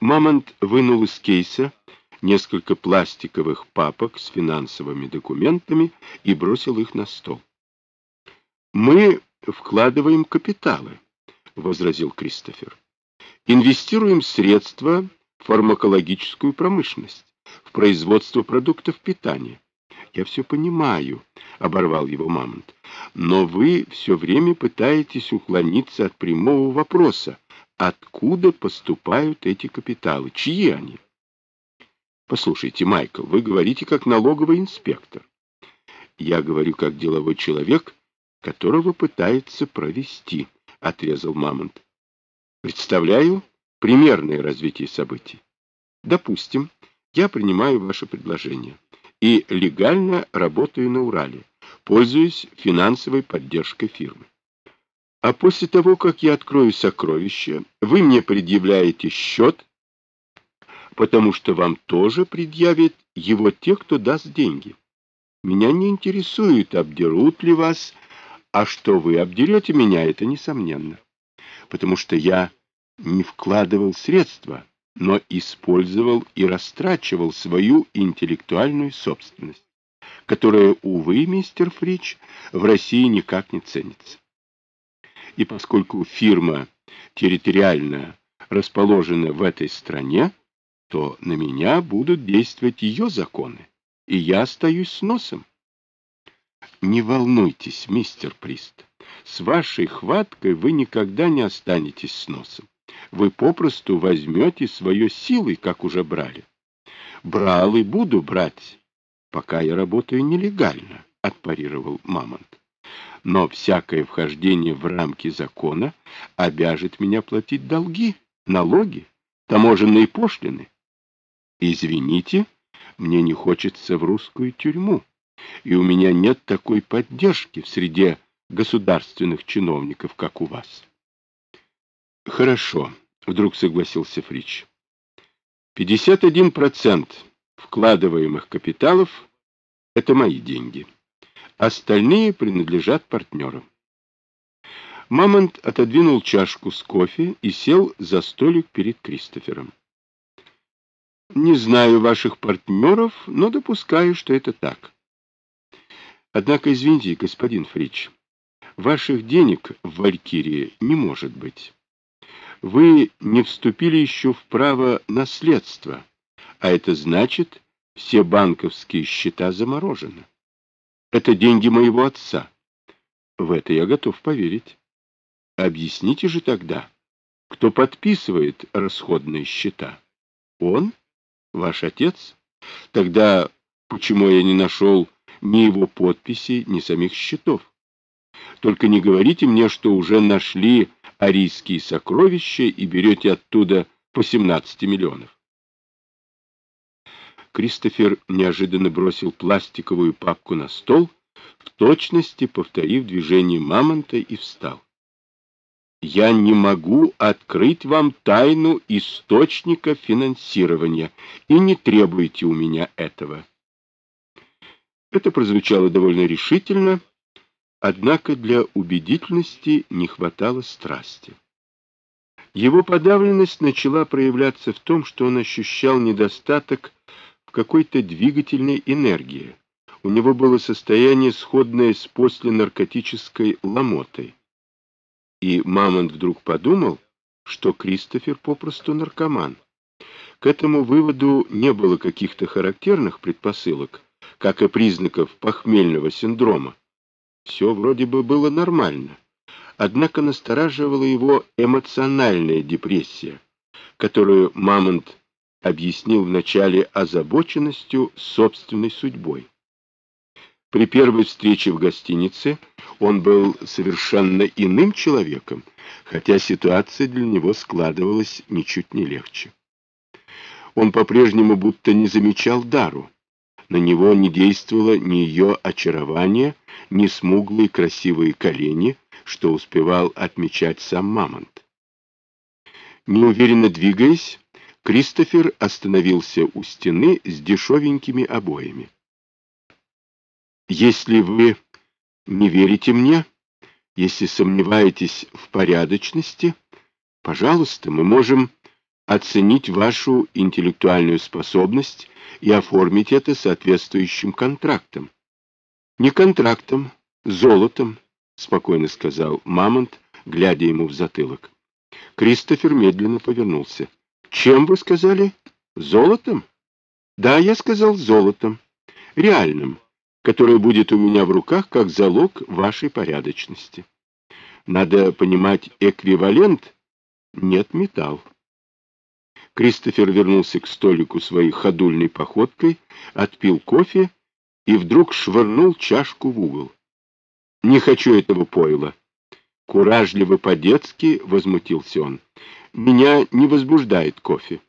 Мамонт вынул из кейса несколько пластиковых папок с финансовыми документами и бросил их на стол. «Мы вкладываем капиталы», — возразил Кристофер. «Инвестируем средства в фармакологическую промышленность, в производство продуктов питания. Я все понимаю, — оборвал его Мамонт, — но вы все время пытаетесь уклониться от прямого вопроса, откуда поступают эти капиталы, чьи они? Послушайте, Майкл, вы говорите как налоговый инспектор. Я говорю как деловой человек, которого пытается провести, — отрезал Мамонт. Представляю примерное развитие событий. Допустим, я принимаю ваше предложение и легально работаю на Урале, пользуясь финансовой поддержкой фирмы. А после того, как я открою сокровище, вы мне предъявляете счет, потому что вам тоже предъявят его те, кто даст деньги. Меня не интересует, обдерут ли вас, а что вы обдерете меня, это несомненно. Потому что я не вкладывал средства, но использовал и растрачивал свою интеллектуальную собственность, которая, увы, мистер Фрич, в России никак не ценится. И поскольку фирма территориально расположена в этой стране, то на меня будут действовать ее законы, и я остаюсь с носом. Не волнуйтесь, мистер Прист, с вашей хваткой вы никогда не останетесь с носом вы попросту возьмете свое силой, как уже брали. Брал и буду брать, пока я работаю нелегально, — отпарировал Мамонт. Но всякое вхождение в рамки закона обяжет меня платить долги, налоги, таможенные пошлины. Извините, мне не хочется в русскую тюрьму, и у меня нет такой поддержки в среде государственных чиновников, как у вас. Хорошо, вдруг согласился Фрич. 51% вкладываемых капиталов — это мои деньги. Остальные принадлежат партнерам. Мамонт отодвинул чашку с кофе и сел за столик перед Кристофером. Не знаю ваших партнеров, но допускаю, что это так. Однако, извините, господин Фрич, ваших денег в Валькирии не может быть вы не вступили еще в право наследства, а это значит, все банковские счета заморожены. Это деньги моего отца. В это я готов поверить. Объясните же тогда, кто подписывает расходные счета? Он? Ваш отец? Тогда почему я не нашел ни его подписи, ни самих счетов? Только не говорите мне, что уже нашли арийские сокровища и берете оттуда по 17 миллионов. Кристофер неожиданно бросил пластиковую папку на стол, в точности повторив движение мамонта, и встал. «Я не могу открыть вам тайну источника финансирования, и не требуйте у меня этого». Это прозвучало довольно решительно, Однако для убедительности не хватало страсти. Его подавленность начала проявляться в том, что он ощущал недостаток какой-то двигательной энергии. У него было состояние, сходное с посленаркотической ломотой. И Мамонт вдруг подумал, что Кристофер попросту наркоман. К этому выводу не было каких-то характерных предпосылок, как и признаков похмельного синдрома. Все вроде бы было нормально. Однако настораживала его эмоциональная депрессия, которую Мамонт объяснил вначале озабоченностью собственной судьбой. При первой встрече в гостинице он был совершенно иным человеком, хотя ситуация для него складывалась ничуть не легче. Он по-прежнему будто не замечал Дару. На него не действовало ни ее очарование, ни смуглые красивые колени, что успевал отмечать сам Мамонт. Неуверенно двигаясь, Кристофер остановился у стены с дешевенькими обоями. «Если вы не верите мне, если сомневаетесь в порядочности, пожалуйста, мы можем оценить вашу интеллектуальную способность и оформить это соответствующим контрактом. Не контрактом, золотом, спокойно сказал Мамонт, глядя ему в затылок. Кристофер медленно повернулся. Чем вы сказали? Золотом? Да, я сказал золотом. Реальным, которое будет у меня в руках как залог вашей порядочности. Надо понимать эквивалент. Нет, металл. Кристофер вернулся к столику своей ходульной походкой, отпил кофе и вдруг швырнул чашку в угол. «Не хочу этого пойла!» Куражливо по-детски возмутился он. «Меня не возбуждает кофе.